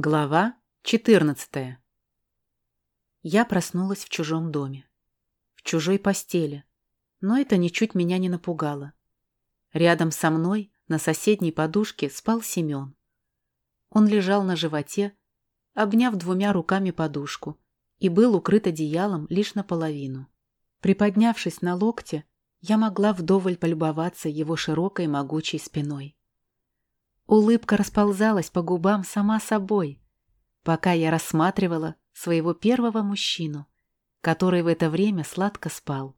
Глава 14 Я проснулась в чужом доме. В чужой постели. Но это ничуть меня не напугало. Рядом со мной на соседней подушке спал Семен. Он лежал на животе, обняв двумя руками подушку, и был укрыт одеялом лишь наполовину. Приподнявшись на локте, я могла вдоволь полюбоваться его широкой могучей спиной. Улыбка расползалась по губам сама собой, пока я рассматривала своего первого мужчину, который в это время сладко спал.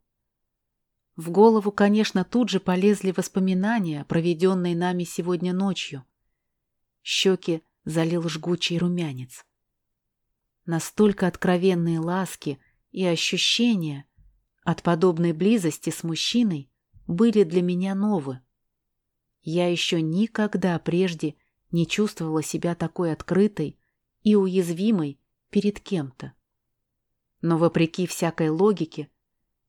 В голову, конечно, тут же полезли воспоминания, проведенные нами сегодня ночью. Щеки залил жгучий румянец. Настолько откровенные ласки и ощущения от подобной близости с мужчиной были для меня новы. Я еще никогда прежде не чувствовала себя такой открытой и уязвимой перед кем-то. Но вопреки всякой логике,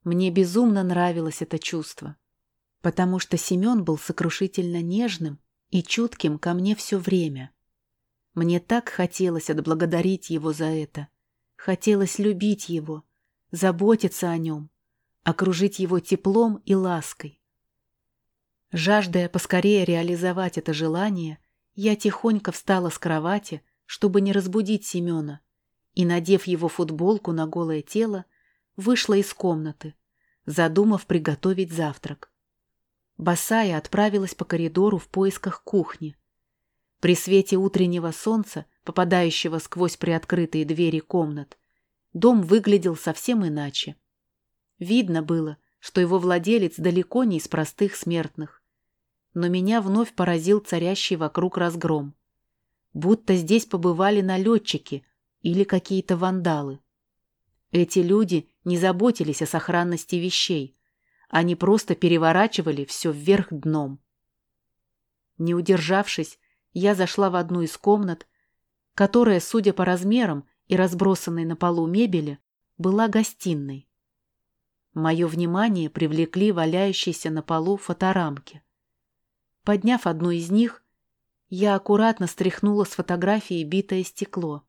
мне безумно нравилось это чувство, потому что Семен был сокрушительно нежным и чутким ко мне все время. Мне так хотелось отблагодарить его за это, хотелось любить его, заботиться о нем, окружить его теплом и лаской. Жаждая поскорее реализовать это желание, я тихонько встала с кровати, чтобы не разбудить Семена, и, надев его футболку на голое тело, вышла из комнаты, задумав приготовить завтрак. Босая отправилась по коридору в поисках кухни. При свете утреннего солнца, попадающего сквозь приоткрытые двери комнат, дом выглядел совсем иначе. Видно было, что его владелец далеко не из простых смертных но меня вновь поразил царящий вокруг разгром. Будто здесь побывали налетчики или какие-то вандалы. Эти люди не заботились о сохранности вещей. Они просто переворачивали все вверх дном. Не удержавшись, я зашла в одну из комнат, которая, судя по размерам и разбросанной на полу мебели, была гостиной. Мое внимание привлекли валяющиеся на полу фоторамки. Подняв одну из них, я аккуратно стряхнула с фотографии битое стекло.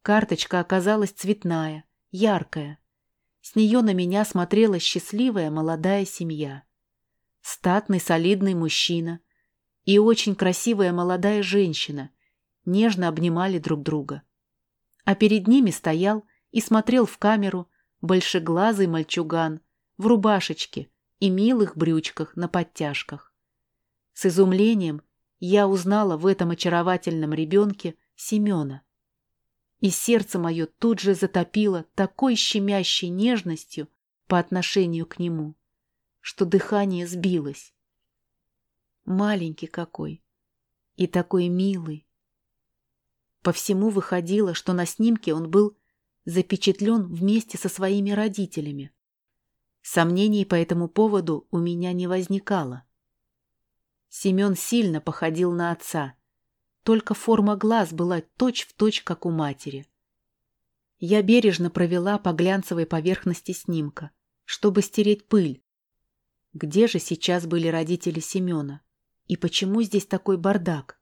Карточка оказалась цветная, яркая. С нее на меня смотрела счастливая молодая семья. Статный солидный мужчина и очень красивая молодая женщина нежно обнимали друг друга. А перед ними стоял и смотрел в камеру большеглазый мальчуган в рубашечке и милых брючках на подтяжках. С изумлением я узнала в этом очаровательном ребенке Семена. И сердце мое тут же затопило такой щемящей нежностью по отношению к нему, что дыхание сбилось. Маленький какой и такой милый. По всему выходило, что на снимке он был запечатлен вместе со своими родителями. Сомнений по этому поводу у меня не возникало. Семен сильно походил на отца. Только форма глаз была точь-в-точь, точь, как у матери. Я бережно провела по глянцевой поверхности снимка, чтобы стереть пыль. Где же сейчас были родители Семена? И почему здесь такой бардак?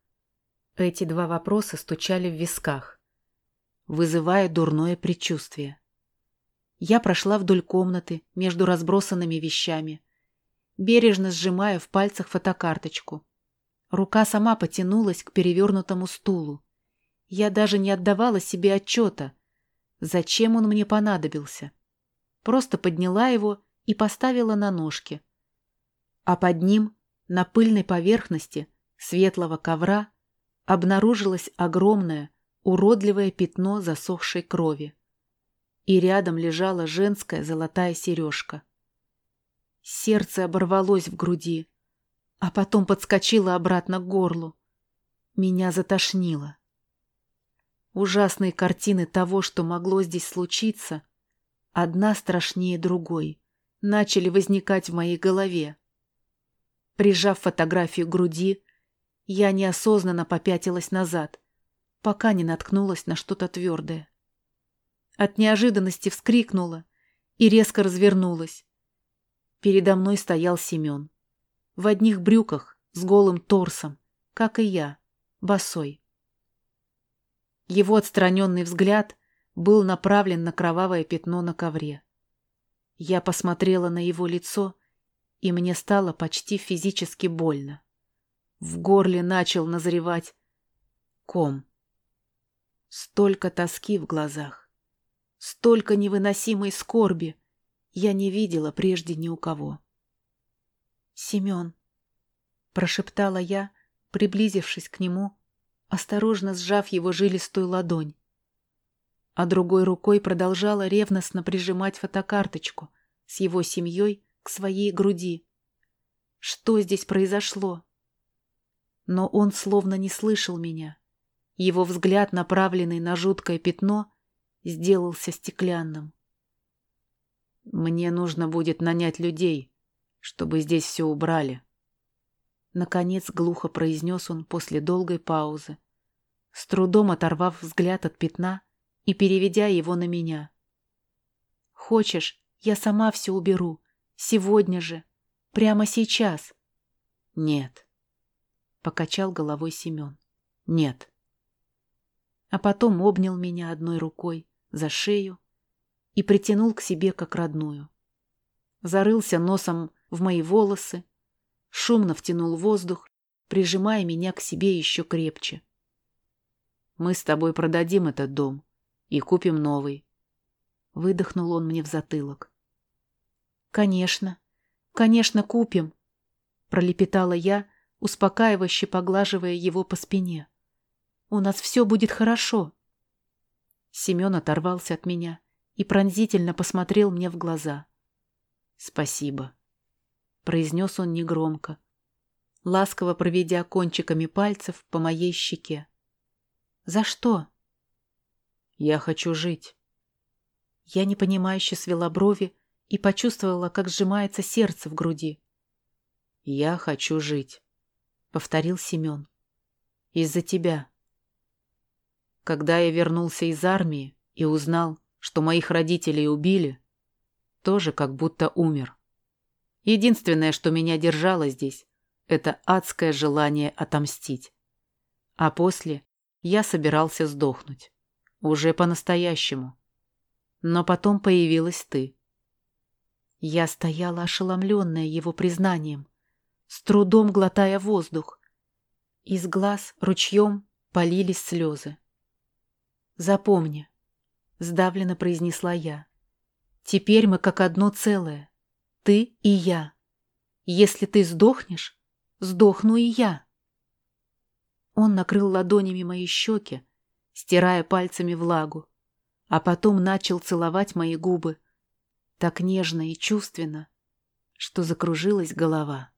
Эти два вопроса стучали в висках, вызывая дурное предчувствие. Я прошла вдоль комнаты между разбросанными вещами, бережно сжимая в пальцах фотокарточку. Рука сама потянулась к перевернутому стулу. Я даже не отдавала себе отчета, зачем он мне понадобился. Просто подняла его и поставила на ножки. А под ним, на пыльной поверхности светлого ковра, обнаружилось огромное, уродливое пятно засохшей крови. И рядом лежала женская золотая сережка. Сердце оборвалось в груди, а потом подскочило обратно к горлу. Меня затошнило. Ужасные картины того, что могло здесь случиться, одна страшнее другой, начали возникать в моей голове. Прижав фотографию к груди, я неосознанно попятилась назад, пока не наткнулась на что-то твердое. От неожиданности вскрикнула и резко развернулась. Передо мной стоял Семен. В одних брюках, с голым торсом, как и я, босой. Его отстраненный взгляд был направлен на кровавое пятно на ковре. Я посмотрела на его лицо, и мне стало почти физически больно. В горле начал назревать ком. Столько тоски в глазах, столько невыносимой скорби я не видела прежде ни у кого. «Семен», — прошептала я, приблизившись к нему, осторожно сжав его жилистую ладонь. А другой рукой продолжала ревностно прижимать фотокарточку с его семьей к своей груди. Что здесь произошло? Но он словно не слышал меня. Его взгляд, направленный на жуткое пятно, сделался стеклянным. «Мне нужно будет нанять людей, чтобы здесь все убрали», Наконец глухо произнес он после долгой паузы, с трудом оторвав взгляд от пятна и переведя его на меня. «Хочешь, я сама все уберу. Сегодня же. Прямо сейчас». «Нет», — покачал головой Семен. «Нет» а потом обнял меня одной рукой за шею и притянул к себе как родную. Зарылся носом в мои волосы, шумно втянул воздух, прижимая меня к себе еще крепче. «Мы с тобой продадим этот дом и купим новый», — выдохнул он мне в затылок. «Конечно, конечно, купим», — пролепетала я, успокаивающе поглаживая его по спине. У нас все будет хорошо. Семен оторвался от меня и пронзительно посмотрел мне в глаза. «Спасибо», — произнес он негромко, ласково проведя кончиками пальцев по моей щеке. «За что?» «Я хочу жить». Я непонимающе свела брови и почувствовала, как сжимается сердце в груди. «Я хочу жить», — повторил Семен. «Из-за тебя». Когда я вернулся из армии и узнал, что моих родителей убили, тоже как будто умер. Единственное, что меня держало здесь, это адское желание отомстить. А после я собирался сдохнуть. Уже по-настоящему. Но потом появилась ты. Я стояла ошеломленная его признанием, с трудом глотая воздух. Из глаз ручьем полились слезы. Запомни, сдавленно произнесла я. Теперь мы как одно целое. Ты и я. Если ты сдохнешь, сдохну и я. Он накрыл ладонями мои щеки, стирая пальцами влагу, а потом начал целовать мои губы так нежно и чувственно, что закружилась голова.